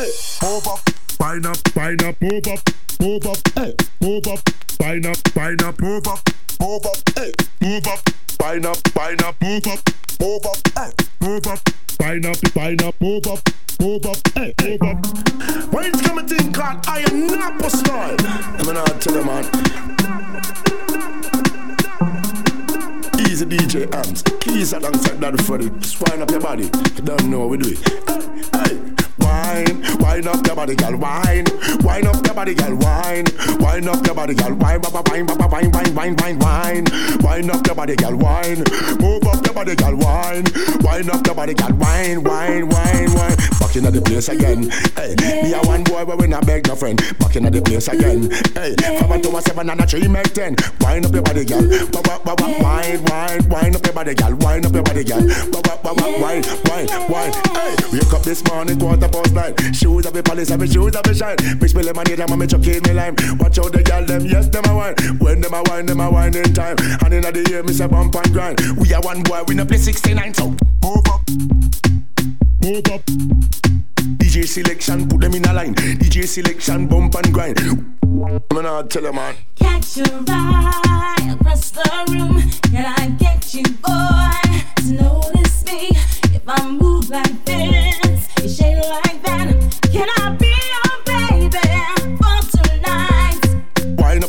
hey, move up, wind up, wind up, move up, move up, hey, move up, wind up, wind up, move up, move up, hey, move up, wind up, wind up, move up, move up, hey, move up, wind up, wind up, move up, move up, hey, move up. It's coming thing called I am not style. I'm gonna tell you, man. Easy DJ Amps, keys alongside that. Just wind up your body. Don't know what we do it. Hey wine, wine up your body, girl, wine, wine up your body, girl, wine, wine up your body, girl, wine, baba, wine, baba, wine, wine, wine, wine, wine, wine up your body, girl, wine, move up your body, girl, wine, wine up your body, girl, wine, wine, wine, wine, back into the place again. Hey, me a one boy, but we not beg no friend. Back into the place again. Hey, from a two a seven and a three make ten. Wine up your body, girl. Ba ba ba ba, wine, wine, wine up your body, girl. Wine up your body, girl. Ba ba ba ba, wine, wine, wine. Hey, wake up this morning, quarter past nine. Shoes of the police, have shoes of the shine. Bitch, me lemonade, I'm a chuck in me lime. Watch out the girl, them, yes, them a wine. When them a wine, them a wine in time. And in the year, me say bump and grind. We are one boy, we no play 69, so move up. Move up. DJ selection, put them in a line. DJ selection, bump and grind. I'm gonna tell you, man. Catch your eye across the room. Can I get you, boy,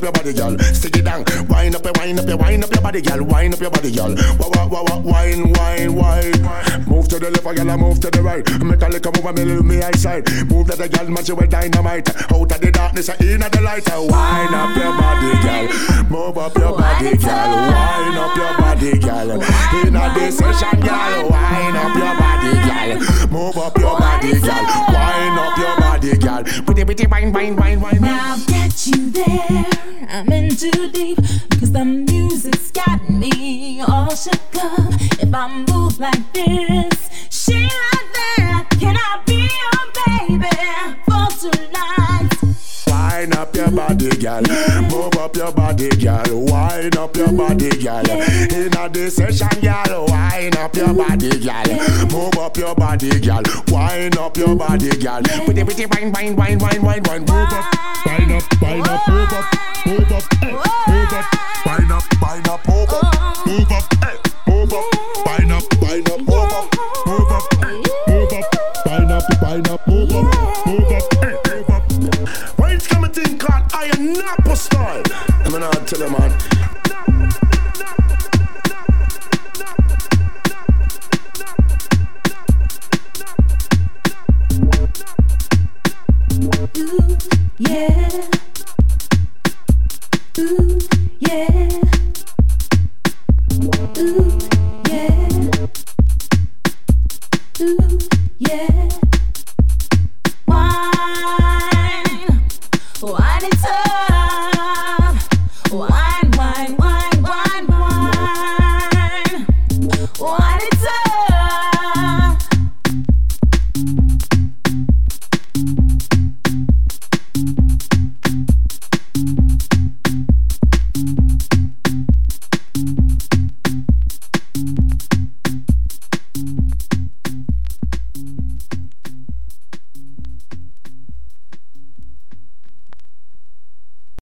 up your body, girl. Stick it down. Wind up your, wind up your, wind up your body, girl. Wind up your body, girl. Wah wah wah wah. Wine, wine, wine. Move to the left, girl. Move to the right. Make a little move, me little me eyesight. Move to the girl, match you with dynamite. Out of the darkness, in the light. Wind up your body, girl. Move up your body, girl. Wind up your body, girl. In a session, girl. Wind up your body, girl. Move up your body, girl. Wind up your body, girl. Pretty, pretty, wine, wine, wine, wine. Now get you there. I'm in too deep because the music's got me all shook up. If I move like this, body, girl. Move up your body, girl. Wind up your body, girl. In a this girl. Wind up your body, girl. Move up your body, girl. Wind up your body, girl. Pretty, pretty, wine, wine, wine, wine, wine, wine. Move up, wind up, wind up, move up, move up, hey, move up, wind up, wind up, move up, move up, hey, move up, wind up, wind up, move up, move up, hey, move up, wind up, wind up, move up, move up, Tell you, man. Ooh, yeah. Ooh, yeah. Ooh, yeah.